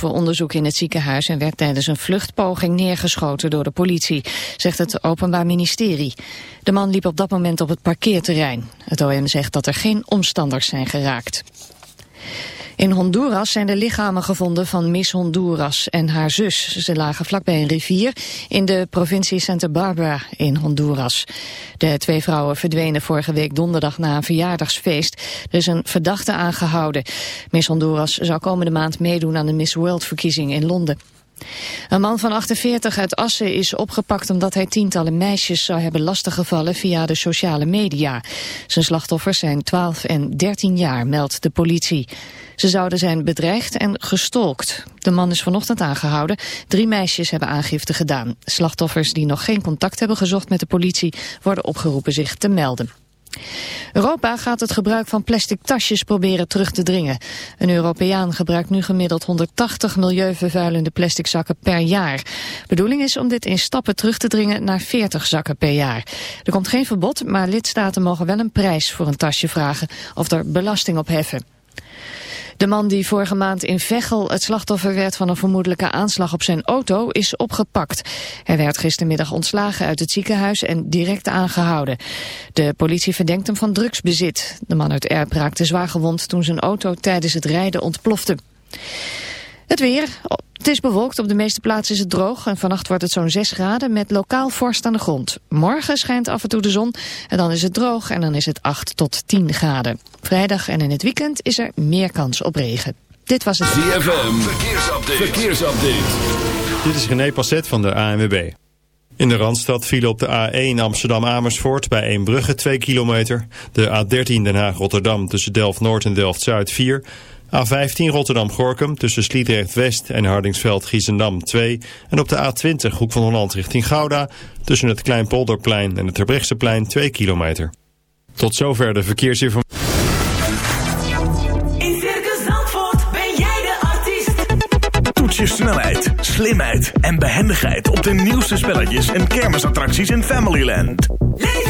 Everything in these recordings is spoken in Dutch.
voor onderzoek in het ziekenhuis en werd tijdens een vluchtpoging neergeschoten door de politie, zegt het Openbaar Ministerie. De man liep op dat moment op het parkeerterrein. Het OM zegt dat er geen omstanders zijn geraakt. In Honduras zijn de lichamen gevonden van Miss Honduras en haar zus. Ze lagen vlakbij een rivier in de provincie Santa Barbara in Honduras. De twee vrouwen verdwenen vorige week donderdag na een verjaardagsfeest. Er is een verdachte aangehouden. Miss Honduras zou komende maand meedoen aan de Miss World verkiezing in Londen. Een man van 48 uit Assen is opgepakt omdat hij tientallen meisjes zou hebben lastiggevallen via de sociale media. Zijn slachtoffers zijn 12 en 13 jaar, meldt de politie. Ze zouden zijn bedreigd en gestolkt. De man is vanochtend aangehouden. Drie meisjes hebben aangifte gedaan. Slachtoffers die nog geen contact hebben gezocht met de politie worden opgeroepen zich te melden. Europa gaat het gebruik van plastic tasjes proberen terug te dringen. Een Europeaan gebruikt nu gemiddeld 180 milieuvervuilende plastic zakken per jaar. Bedoeling is om dit in stappen terug te dringen naar 40 zakken per jaar. Er komt geen verbod, maar lidstaten mogen wel een prijs voor een tasje vragen of er belasting op heffen. De man die vorige maand in Veghel het slachtoffer werd van een vermoedelijke aanslag op zijn auto is opgepakt. Hij werd gistermiddag ontslagen uit het ziekenhuis en direct aangehouden. De politie verdenkt hem van drugsbezit. De man uit Erp raakte zwaar gewond toen zijn auto tijdens het rijden ontplofte. Het weer. Het is bewolkt. Op de meeste plaatsen is het droog. En vannacht wordt het zo'n 6 graden met lokaal vorst aan de grond. Morgen schijnt af en toe de zon. En dan is het droog en dan is het 8 tot 10 graden. Vrijdag en in het weekend is er meer kans op regen. Dit was het... ZFM. Verkeersupdate. Verkeersupdate. Dit is René Passet van de ANWB. In de Randstad vielen op de A1 Amsterdam-Amersfoort bij Eembrugge 2 kilometer. De A13 Den Haag-Rotterdam tussen Delft-Noord en Delft-Zuid 4... A15 Rotterdam-Gorkum tussen Sliedrecht-West en Hardingsveld-Giezendam 2. En op de A20 Hoek van Holland richting Gouda tussen het Kleinpolderplein en het Terbrechtseplein 2 kilometer. Tot zover de verkeersinformatie. In Circus Zandvoort ben jij de artiest. Toets je snelheid, slimheid en behendigheid op de nieuwste spelletjes en kermisattracties in Familyland. Leef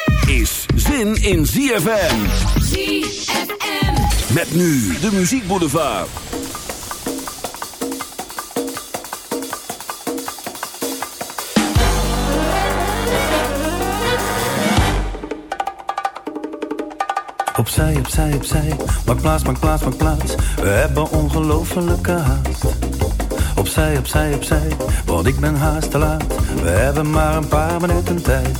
is zin in ZFM. ZFM. Met nu de muziekboulevard. Opzij, opzij, opzij. Maak plaats, maak plaats, maak plaats. We hebben ongelofelijke haast. Opzij, opzij, opzij. Want ik ben haast te laat. We hebben maar een paar minuten tijd.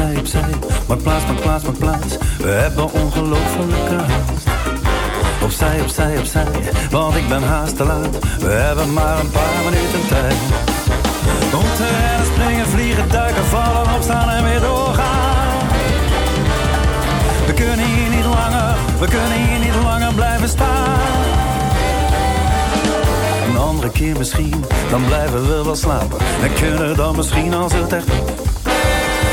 opzij, maak plaats, maak plaats, maak plaats. We hebben ongelofelijke haast. Opzij, opzij, opzij, want ik ben haast te laat. We hebben maar een paar minuten tijd. We moeten rennen, springen, vliegen, duiken, vallen, opstaan en weer doorgaan. We kunnen hier niet langer, we kunnen hier niet langer blijven staan. Een andere keer misschien, dan blijven we wel slapen. En kunnen dan misschien als het echt.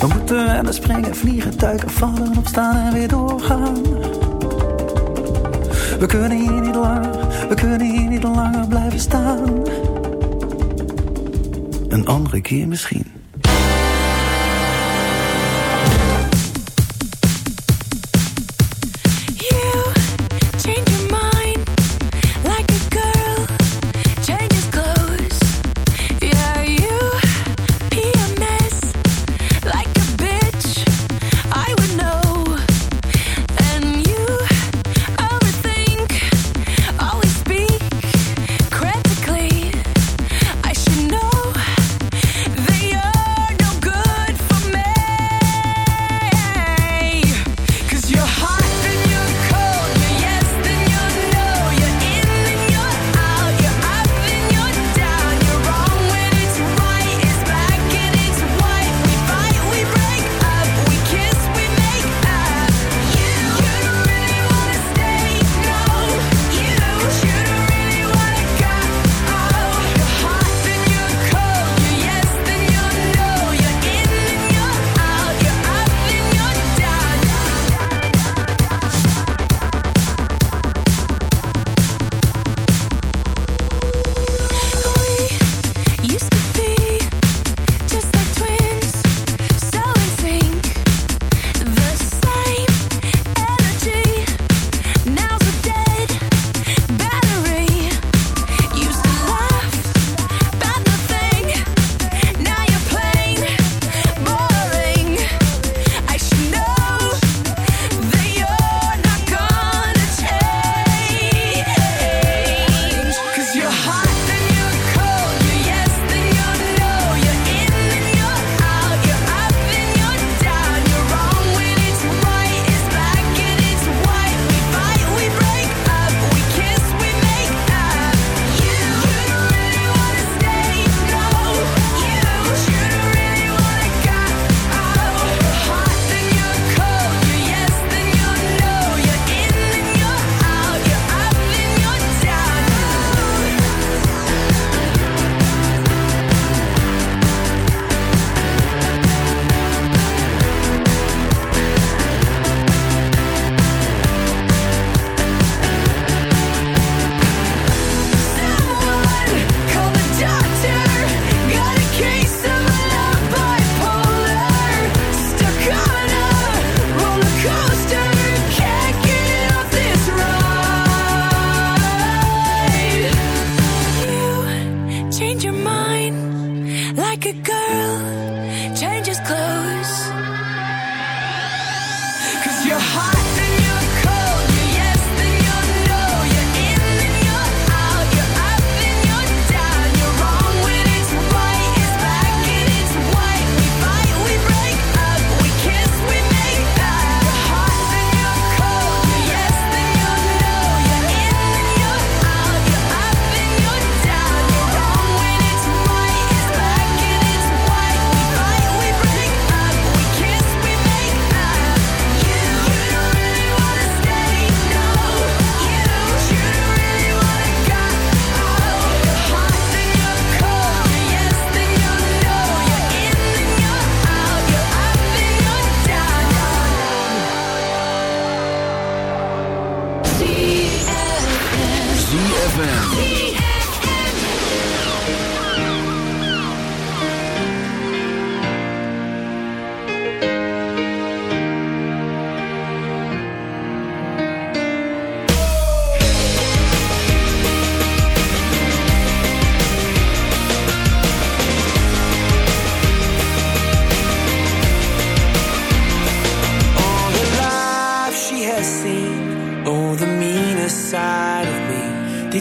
We moeten rennen, springen, vliegen, duiken, vallen, opstaan en weer doorgaan. We kunnen hier niet langer, we kunnen hier niet langer blijven staan. Een andere keer misschien.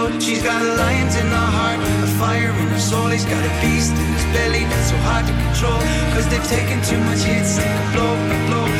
road. She's got a lions in her heart, a fire in her soul. He's got a beast in his belly that's so hard to control. Cause they've taken too much hits, they a blow, blow.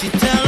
She tell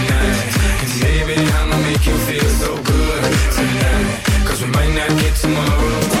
get tomorrow.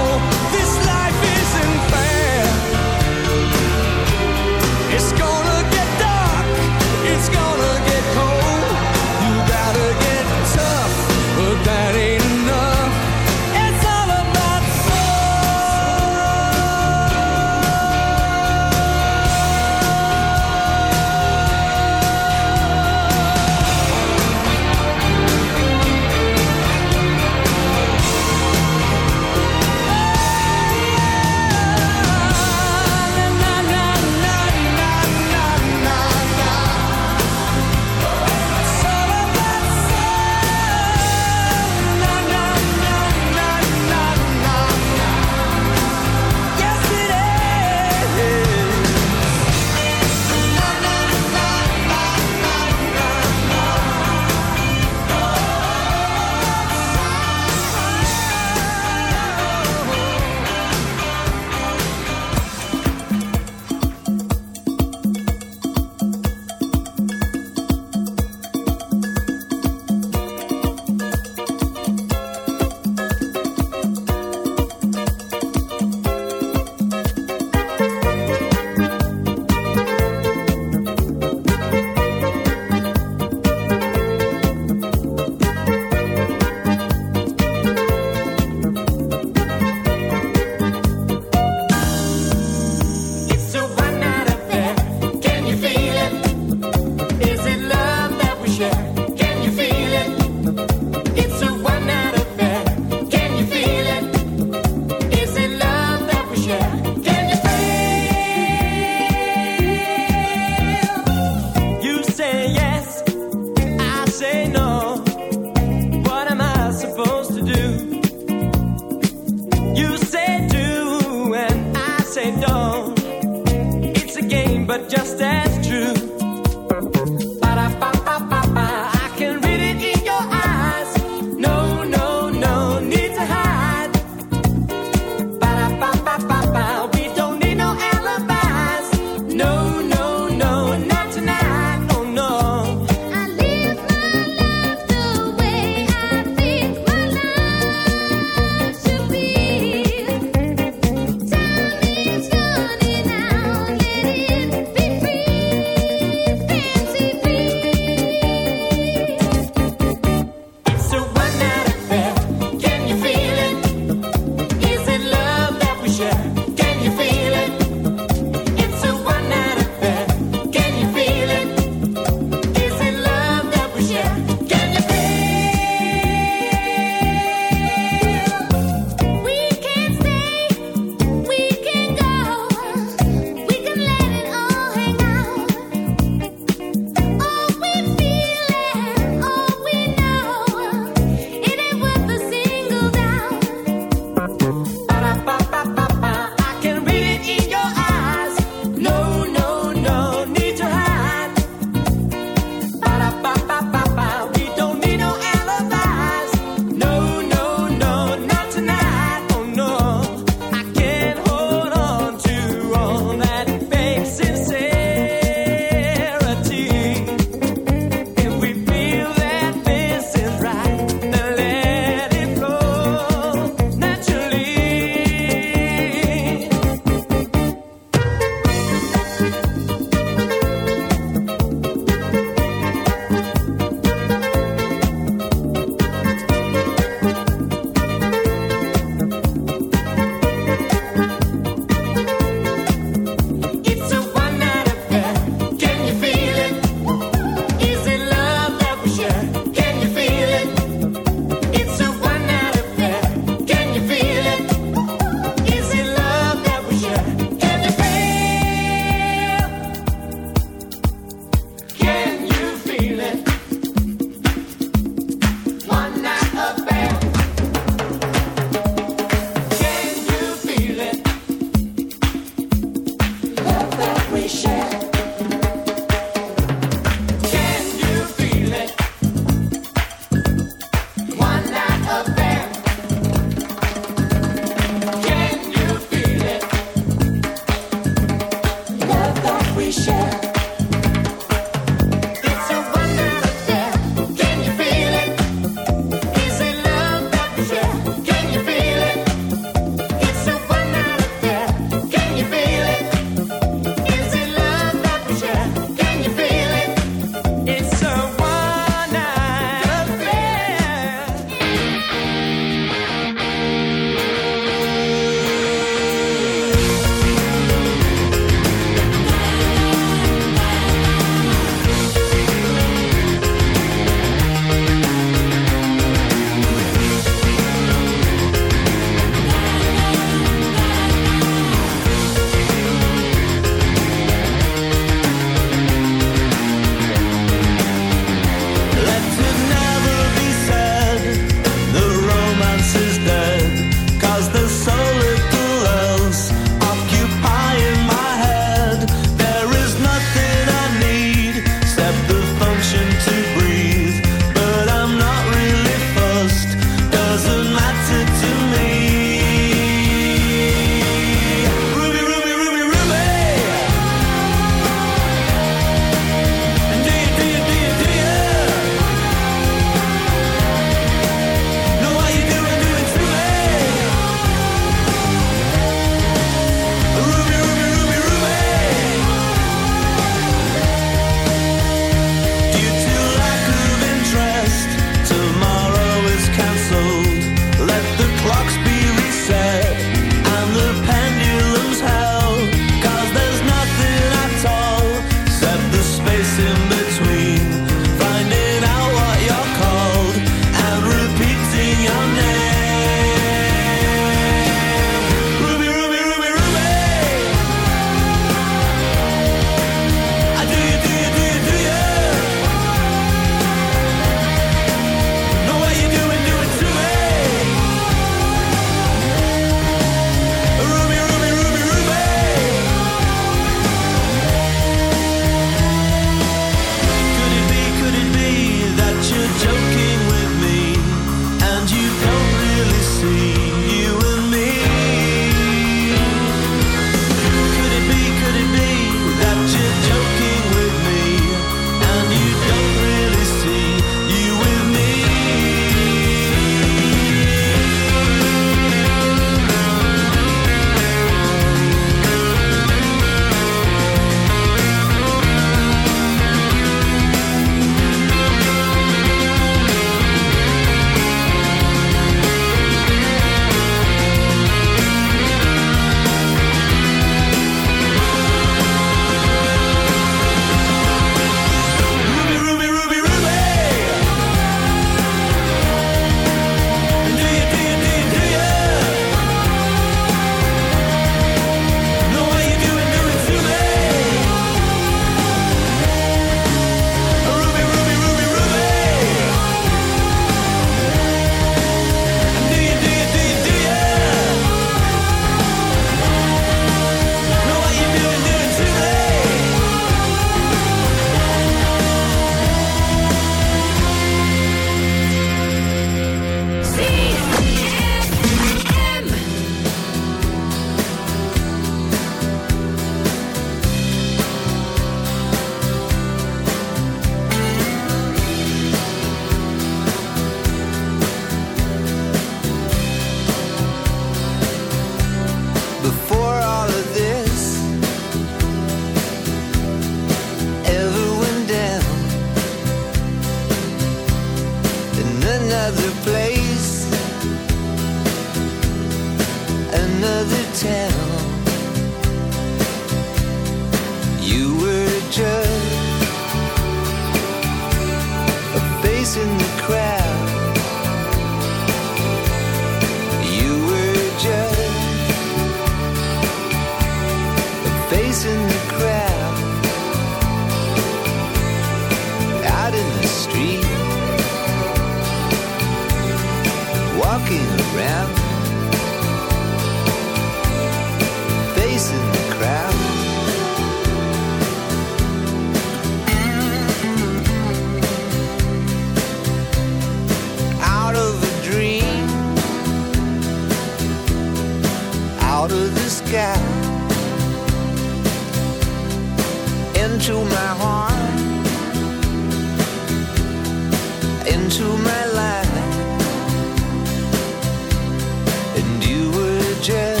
messages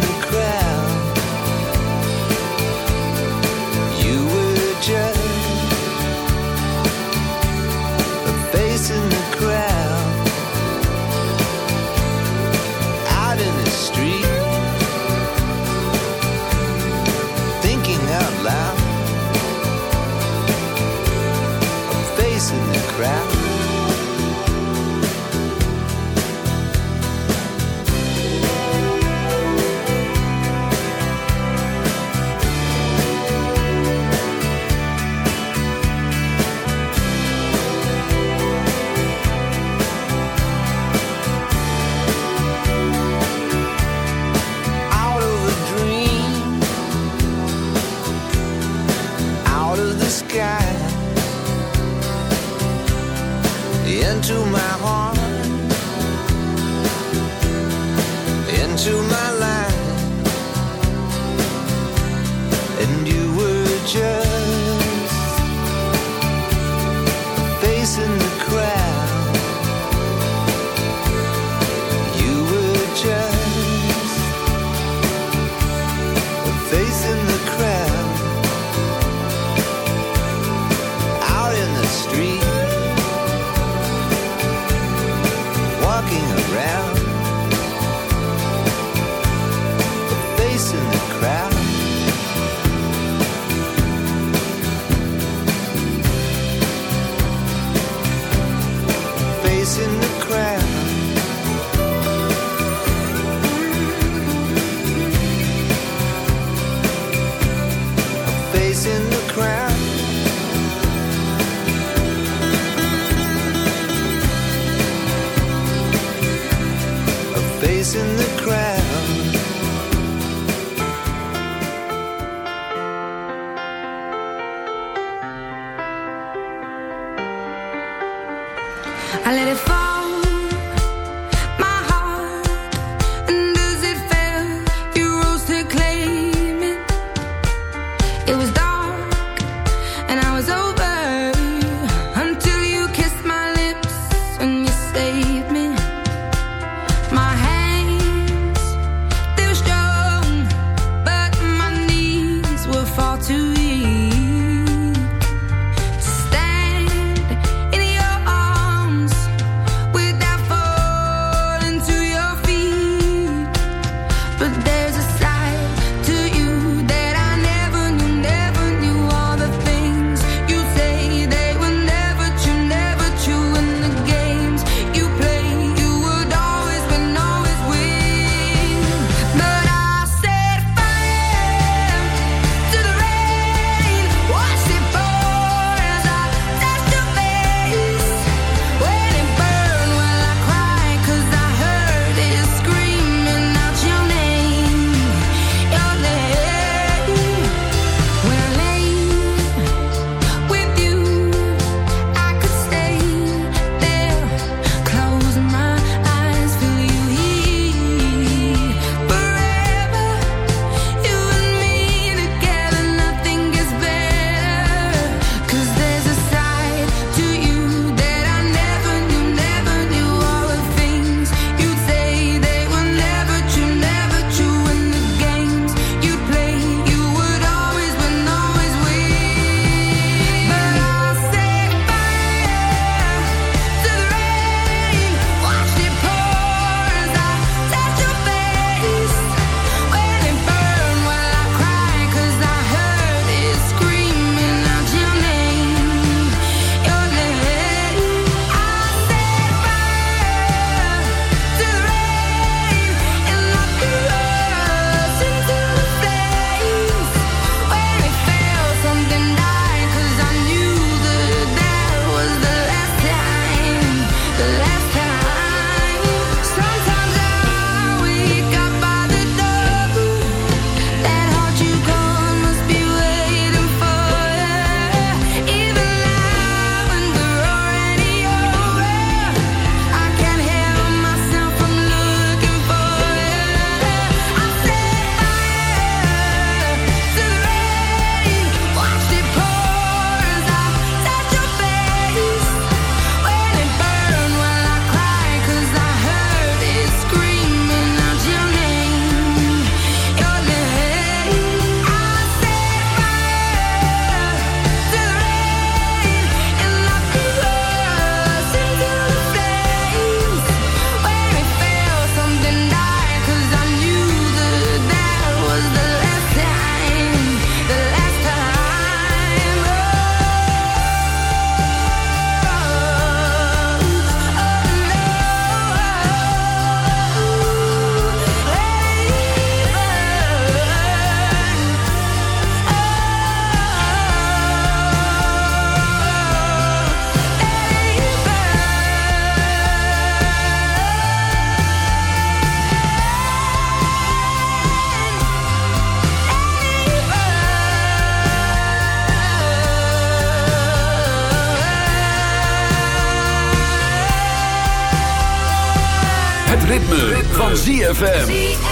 the crowd You were just the crowd. Out in the street Thinking out loud. I'm facing the crowd. ZFM.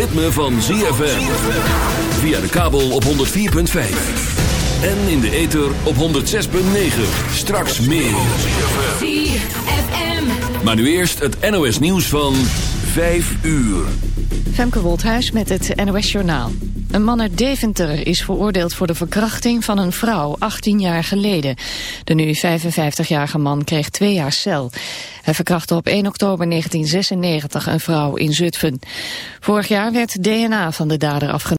Ritme van ZFM. Via de kabel op 104.5. En in de ether op 106.9. Straks meer. ZFM. Maar nu eerst het NOS nieuws van 5 uur. Femke Wolthuis met het NOS Journaal. Een man uit Deventer is veroordeeld voor de verkrachting van een vrouw 18 jaar geleden. De nu 55-jarige man kreeg twee jaar cel. Hij verkrachtte op 1 oktober 1996 een vrouw in Zutphen. Vorig jaar werd DNA van de dader afgenomen.